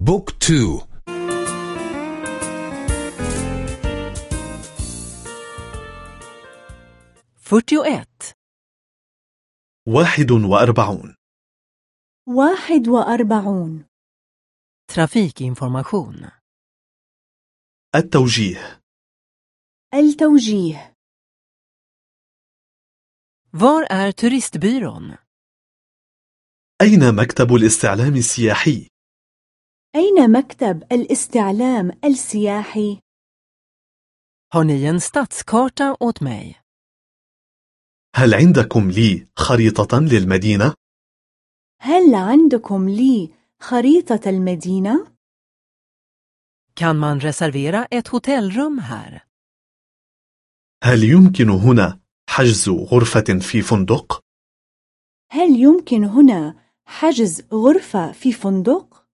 بوك تو fyrtioett, واحد وأربعون واحد وأربعون trafikinformation. التوجيه التوجيه Var är turistbyrån? أين مكتب الاستعلام السياحي؟ أين مكتب الاستعلام السياحي؟ Har ni en stadskarta åt mig? هل عندكم لي خريطة للمدينة؟ هل عندكم لي خريطة المدينة؟ Kan man reservera ett hotellrum här? هل يمكن هنا حجز غرفة في فندق؟ هل يمكن هنا حجز غرفة في فندق؟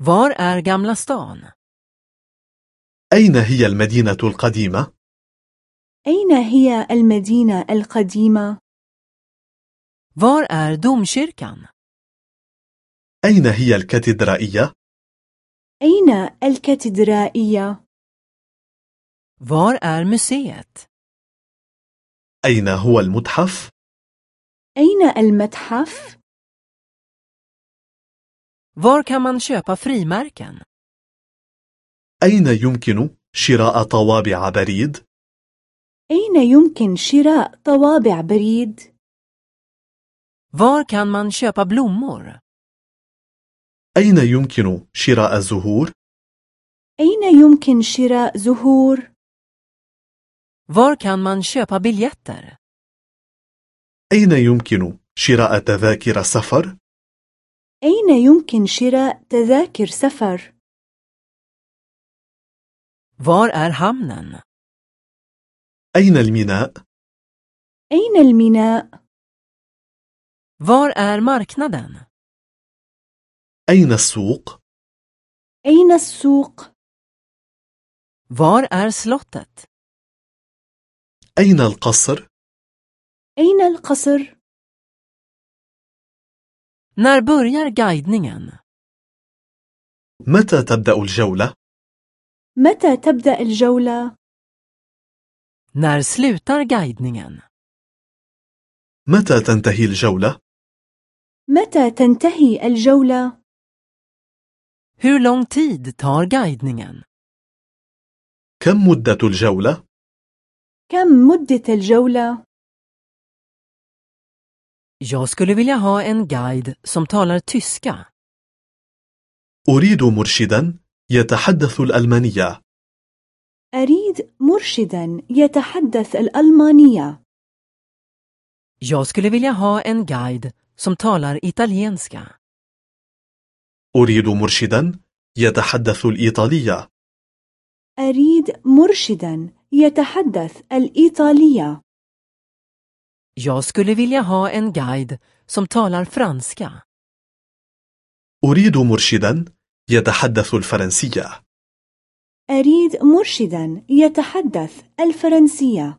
Var är Gamla stan? أين هي المدينة القديمة؟ أين هي المدينة القديمة؟ Var är domkyrkan? أين هي الكاتدرائية؟ أين الكاتدرائية؟ Var är museet? أين هو المتحف؟ أين المتحف؟ Var kan man köpa frimärken? أين يمكن شراء طوابع بريد؟ أين يمكن شراء طوابع بريد؟ Var kan man köpa blommor? أين يمكن شراء زهور؟ أين يمكن شراء زهور؟ Var kan man köpa biljetter? أين يمكن شراء تذاكر سفر؟ أين يمكن شراء تذاكر سفر؟ Var är hamnen? أين الميناء؟ أين الميناء؟ Var är marknaden? أين السوق؟ أين السوق؟ Var är slottet? أين القصر؟ أين القصر؟ När börjar guidningen? متى تبدأ الجولة؟ متى تبدأ الجولة؟ När slutar guidningen? متى تنتهي الجولة؟ متى تنتهي الجولة؟ Hur lång tid tar guidningen? كم مدة الجولة؟ كم مدة الجولة؟ Jag skulle vilja ha en guide som talar tyska. أريد مرشدا يتحدث الألمانية أريد مرشدا يتحدث الألمانية. Jag skulle vilja ha en guide som talar italienska. أريد مرشدا يتحدث الإيطالية أريد مرشدا يتحدث الإيطالية. Jag skulle vilja ha en guide som talar franska. أريد مرشدا يتحدث الفرنسية أريد مرشدا يتحدث الفرنسية.